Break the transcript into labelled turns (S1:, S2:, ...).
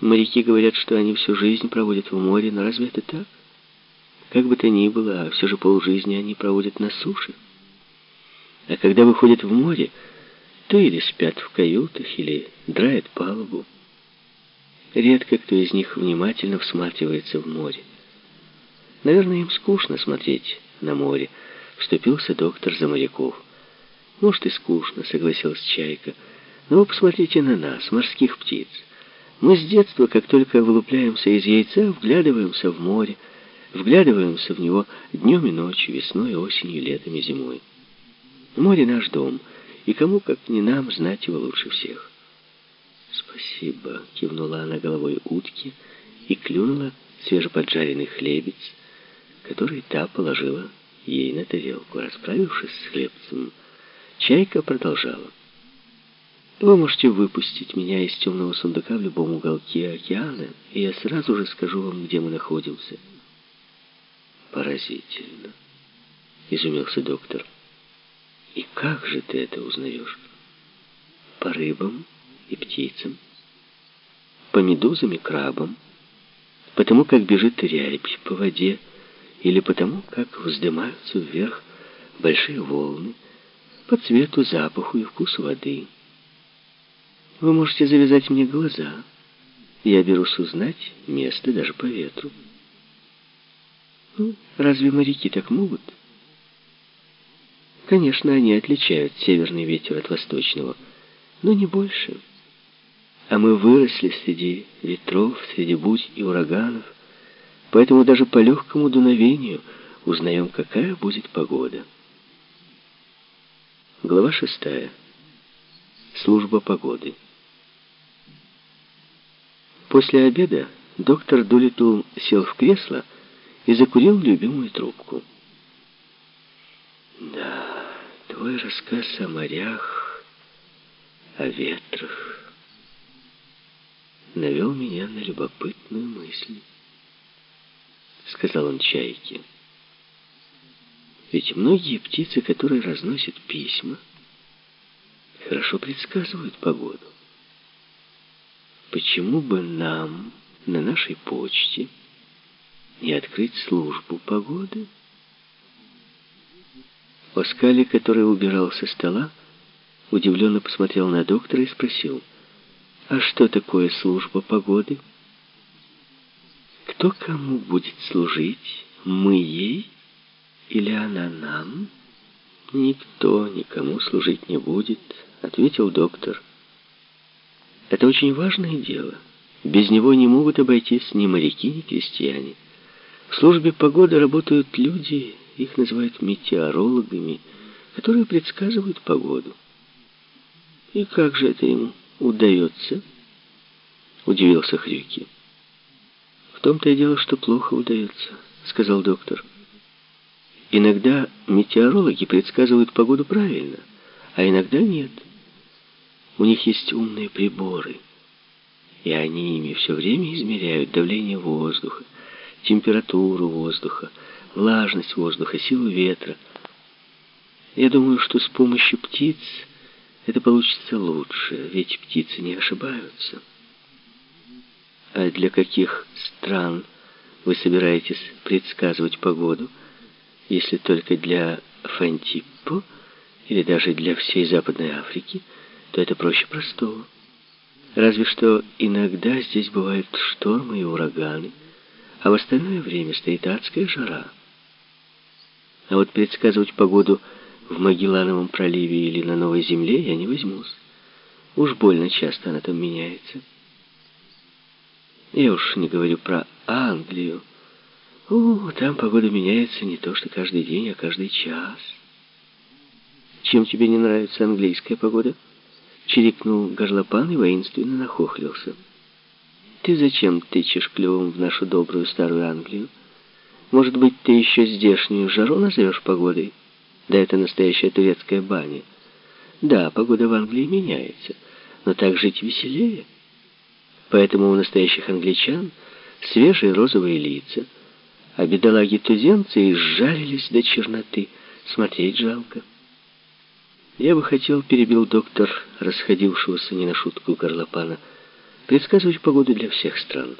S1: Моряки говорят, что они всю жизнь проводят в море, но разве это так? Как бы то ни было, а все же полжизни они проводят на суше. А когда выходят в море, то или спят в каютах, или драят палубу. Редко кто из них внимательно всматривается в море. Наверное, им скучно смотреть на море, вступился доктор за моряков. Может и скучно, согласилась Чайка. Но вы посмотрите на нас, морских птиц. Мы с детства, как только вылупляемся из яйца, вглядываемся в море, вглядываемся в него днем и ночью, весной, осенью, летом и зимой. Море наш дом, и кому, как не нам, знать его лучше всех. «Спасибо», — кивнула она головой утки и клюнула свежеподжаренный хлебец, который та положила ей на тарелку. Расправившись с хлебцем, чайка продолжала. Вы можете выпустить меня из темного сундука в любом уголке океана, и я сразу же скажу вам, где мы находимся. Поразительно, изумился доктор. И как же ты это узнаешь? По рыбам и птицам, по медузам и крабам, потому как бежит рябь по воде, или потому как вздымаются вверх большие волны, по цвету, запаху и вкусу воды. Вы можете завязать мне глаза. Я берусь узнать место даже по ветру. Ну, разве моряки так могут? Конечно, они отличают северный ветер от восточного, но не больше. А мы выросли среди ветров, среди бурь и ураганов, поэтому даже по легкому дуновению узнаем, какая будет погода. Глава шестая. Служба погоды. После обеда доктор Дулитл сел в кресло и закурил любимую трубку. Да, твой рассказ о морях, о ветрах навел меня на любопытную мысль, сказал он Чайке. Ведь многие птицы, которые разносят письма, хорошо предсказывают погоду. Почему бы нам на нашей почте не открыть службу погоды? Оскали, который убирал со стола, удивленно посмотрел на доктора и спросил, «А что такое служба погоды?» «Кто кому будет служить? Мы ей или она нам?» «Никто никому служить не будет», — ответил доктор. Это очень важное дело. Без него не могут обойтись ни моряки, ни крестьяне. В службе погоды работают люди, их называют метеорологами, которые предсказывают погоду. И как же это им удается? Удивился Хрюки. В том-то и дело, что плохо удается, сказал доктор. Иногда метеорологи предсказывают погоду правильно, а иногда нет. У них есть умные приборы, и они ими все время измеряют давление воздуха, температуру воздуха, влажность воздуха, силу ветра. Я думаю, что с помощью птиц это получится лучше, ведь птицы не ошибаются. А для каких стран вы собираетесь предсказывать погоду, если только для Фантиппо или даже для всей Западной Африки – то это проще простого. Разве что иногда здесь бывают штормы и ураганы, а в остальное время стоит адская жара. А вот предсказывать погоду в Магеллановом проливе или на Новой Земле я не возьмусь. Уж больно часто она там меняется. Я уж не говорю про Англию. О, там погода меняется не то что каждый день, а каждый час. Чем тебе не нравится английская погода? Чирикнул горлопан и воинственно нахохлился. «Ты зачем тычешь клювом в нашу добрую старую Англию? Может быть, ты еще здешнюю жару назовешь погодой? Да это настоящая турецкая баня. Да, погода в Англии меняется, но так жить веселее. Поэтому у настоящих англичан свежие розовые лица, а бедолаги-туземцы изжарились до черноты. Смотреть жалко». «Я бы хотел», — перебил доктор, расходившегося не на шутку горлопана, предсказывать погоду для всех стран.